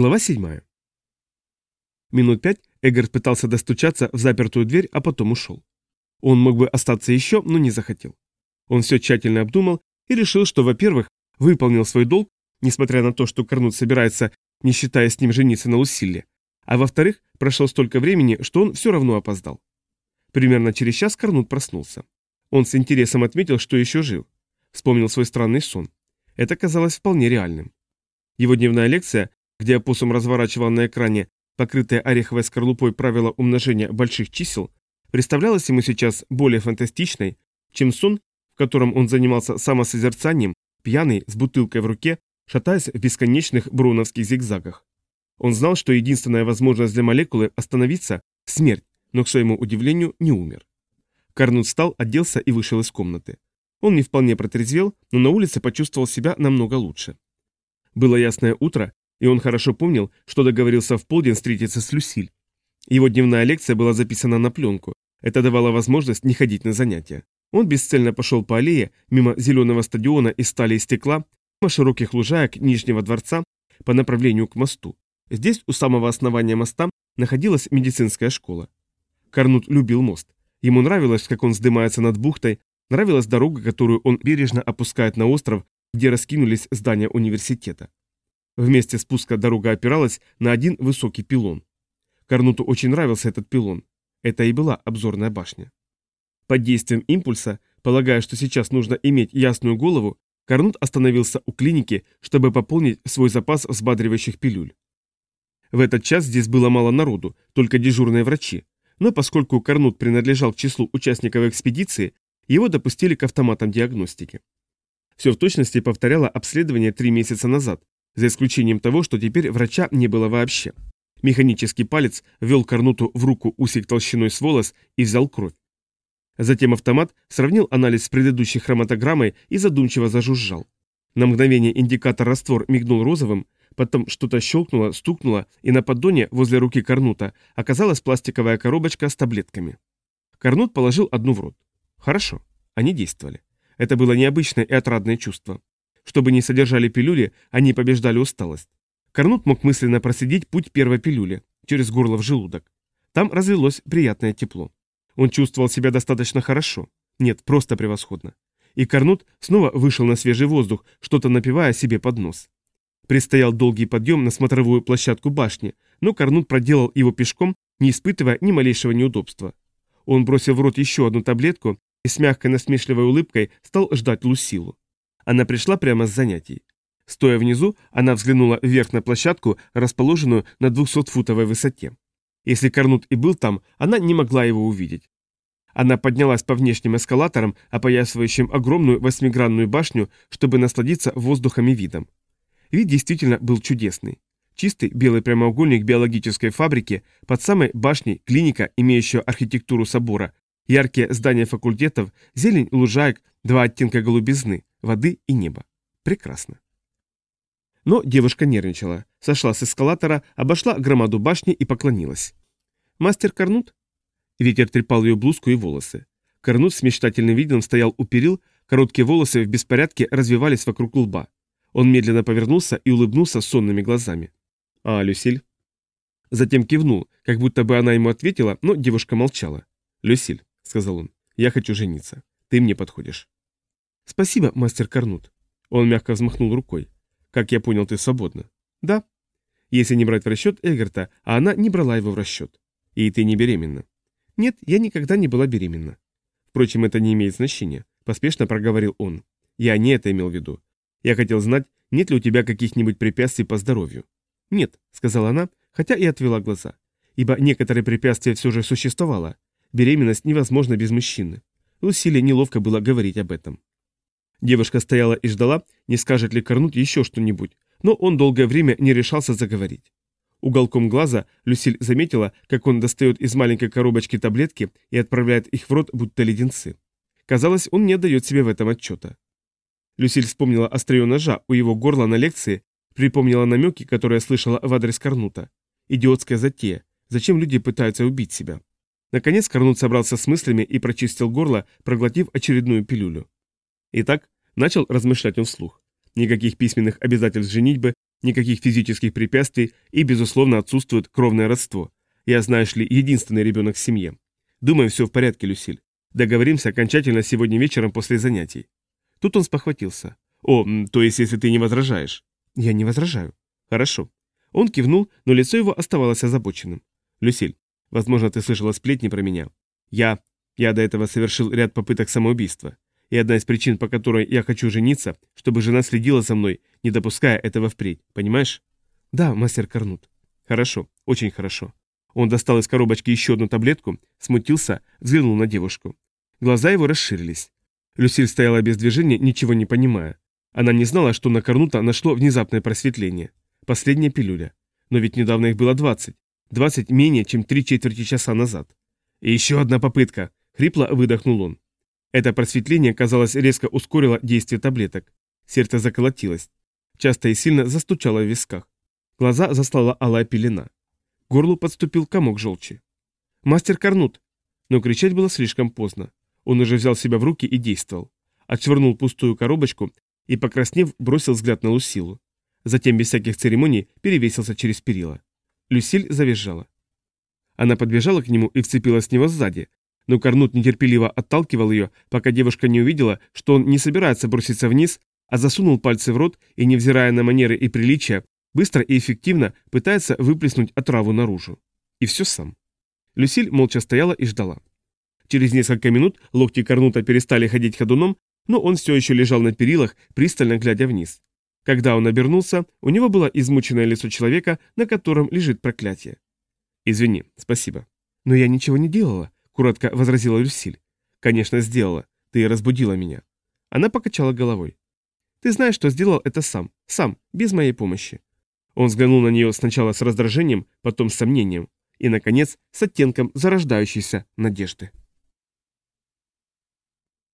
Глава 7. Минут пять Эггерт пытался достучаться в запертую дверь, а потом ушел. Он мог бы остаться еще, но не захотел. Он все тщательно обдумал и решил, что, во-первых, выполнил свой долг, несмотря на то, что Корнут собирается, не считая с ним жениться на Лусилле, а во-вторых, прошло столько времени, что он все равно опоздал. Примерно через час Корнут проснулся. Он с интересом отметил, что еще жив. Вспомнил свой странный сон. Это казалось вполне реальным. Его дневная лекция где опоссум разворачивал на экране покрытые ореховой скорлупой правила умножения больших чисел, представлялась ему сейчас более фантастичной, чем сон, в котором он занимался самосозерцанием, пьяный, с бутылкой в руке, шатаясь в бесконечных бруновских зигзагах. Он знал, что единственная возможность для молекулы остановиться – смерть, но, к своему удивлению, не умер. Карнут встал, оделся и вышел из комнаты. Он не вполне протрезвел, но на улице почувствовал себя намного лучше. Было ясное утро, и он хорошо помнил, что договорился в полдень встретиться с Люсиль. Его дневная лекция была записана на пленку. Это давало возможность не ходить на занятия. Он бесцельно пошел по аллее, мимо зеленого стадиона из стали и стекла, мимо широких лужаек Нижнего дворца, по направлению к мосту. Здесь, у самого основания моста, находилась медицинская школа. Карнут любил мост. Ему нравилось, как он вздымается над бухтой, нравилась дорога, которую он бережно опускает на остров, где раскинулись здания университета. В месте спуска дорога опиралась на один высокий пилон. Карнуту очень нравился этот пилон. Это и была обзорная башня. Под действием импульса, полагая, что сейчас нужно иметь ясную голову, Карнут остановился у клиники, чтобы пополнить свой запас взбадривающих пилюль. В этот час здесь было мало народу, только дежурные врачи, но поскольку Карнут принадлежал к числу участников экспедиции, его допустили к автоматам диагностики. Все в точности повторяло обследование три месяца назад, за исключением того, что теперь врача не было вообще. Механический палец ввел Корнуту в руку усик толщиной с волос и взял кровь. Затем автомат сравнил анализ с предыдущей хроматограммой и задумчиво зажужжал. На мгновение индикатор-раствор мигнул розовым, потом что-то щелкнуло, стукнуло, и на поддоне возле руки Корнута оказалась пластиковая коробочка с таблетками. Корнут положил одну в рот. Хорошо, они действовали. Это было необычное и отрадное чувство. Чтобы не содержали пилюли, они побеждали усталость. Корнут мог мысленно просидеть путь первой пилюли, через горло в желудок. Там разлилось приятное тепло. Он чувствовал себя достаточно хорошо. Нет, просто превосходно. И Корнут снова вышел на свежий воздух, что-то напивая себе под нос. Предстоял долгий подъем на смотровую площадку башни, но Корнут проделал его пешком, не испытывая ни малейшего неудобства. Он бросил в рот еще одну таблетку и с мягкой насмешливой улыбкой стал ждать Лусилу. Она пришла прямо с занятий. Стоя внизу, она взглянула вверх на площадку, расположенную на 200-футовой высоте. Если Корнут и был там, она не могла его увидеть. Она поднялась по внешним эскалаторам, опоясывающим огромную восьмигранную башню, чтобы насладиться воздухом и видом. Вид действительно был чудесный. Чистый белый прямоугольник биологической фабрики, под самой башней клиника, имеющая архитектуру собора, яркие здания факультетов, зелень лужаек, два оттенка голубизны, воды и неба. Прекрасно. Но девушка нервничала, сошла с эскалатора, обошла громаду башни и поклонилась. «Мастер Корнут?» Ветер трепал ее блузку и волосы. Корнут с мечтательным видом стоял у перил, короткие волосы в беспорядке развивались вокруг лба. Он медленно повернулся и улыбнулся сонными глазами. «А, Люсиль?» Затем кивнул, как будто бы она ему ответила, но девушка молчала. «Люсиль», — сказал он, — «я хочу жениться. Ты мне подходишь». «Спасибо, мастер Корнут». Он мягко взмахнул рукой. «Как я понял, ты свободна?» «Да». Если не брать в расчет Эгерта, а она не брала его в расчет. «И ты не беременна?» «Нет, я никогда не была беременна». «Впрочем, это не имеет значения», — поспешно проговорил он. «Я не это имел в виду. Я хотел знать, нет ли у тебя каких-нибудь препятствий по здоровью». «Нет», — сказала она, хотя и отвела глаза. Ибо некоторые препятствия все же существовало. Беременность невозможна без мужчины. Лусиле неловко было говорить об этом. Девушка стояла и ждала, не скажет ли Корнут еще что-нибудь, но он долгое время не решался заговорить. Уголком глаза Люсиль заметила, как он достает из маленькой коробочки таблетки и отправляет их в рот, будто леденцы. Казалось, он не отдает себе в этом отчета. Люсиль вспомнила острие ножа у его горла на лекции, припомнила намеки, которые слышала в адрес Корнута. Идиотская затея. Зачем люди пытаются убить себя? Наконец Корнут собрался с мыслями и прочистил горло, проглотив очередную пилюлю. Итак, начал размышлять он вслух. Никаких письменных обязательств женитьбы, Никаких физических препятствий и, безусловно, отсутствует кровное родство. Я, знаешь ли, единственный ребенок в семье. Думаю, все в порядке, Люсиль. Договоримся окончательно сегодня вечером после занятий. Тут он спохватился. О, то есть, если ты не возражаешь. Я не возражаю. Хорошо. Он кивнул, но лицо его оставалось озабоченным. Люсиль, возможно, ты слышала сплетни про меня. Я... Я до этого совершил ряд попыток самоубийства. И одна из причин, по которой я хочу жениться, чтобы жена следила за мной, не допуская этого впредь. Понимаешь? Да, мастер Корнут. Хорошо, очень хорошо. Он достал из коробочки еще одну таблетку, смутился, взглянул на девушку. Глаза его расширились. Люсиль стояла без движения, ничего не понимая. Она не знала, что на Корнута нашло внезапное просветление. Последняя пилюля. Но ведь недавно их было 20. 20 менее, чем три четверти часа назад. И еще одна попытка. Хрипло выдохнул он. Это просветление, казалось, резко ускорило действие таблеток. Сердце заколотилось. Часто и сильно застучало в висках. Глаза заслала алая пелена горлу подступил комок желчи. «Мастер Корнут!» Но кричать было слишком поздно. Он уже взял себя в руки и действовал. Отшвырнул пустую коробочку и, покраснев, бросил взгляд на Лусилу. Затем, без всяких церемоний, перевесился через перила. Люсиль завизжала. Она подбежала к нему и вцепилась в него сзади, но Корнут нетерпеливо отталкивал ее, пока девушка не увидела, что он не собирается броситься вниз, а засунул пальцы в рот и, невзирая на манеры и приличия, Быстро и эффективно пытается выплеснуть отраву наружу. И все сам. Люсиль молча стояла и ждала. Через несколько минут локти Корнута перестали ходить ходуном, но он все еще лежал на перилах, пристально глядя вниз. Когда он обернулся, у него было измученное лицо человека, на котором лежит проклятие. «Извини, спасибо». «Но я ничего не делала», — коротко возразила Люсиль. «Конечно, сделала. Ты разбудила меня». Она покачала головой. «Ты знаешь, что сделал это сам. Сам, без моей помощи. Он взглянул на нее сначала с раздражением, потом с сомнением и, наконец, с оттенком зарождающейся надежды.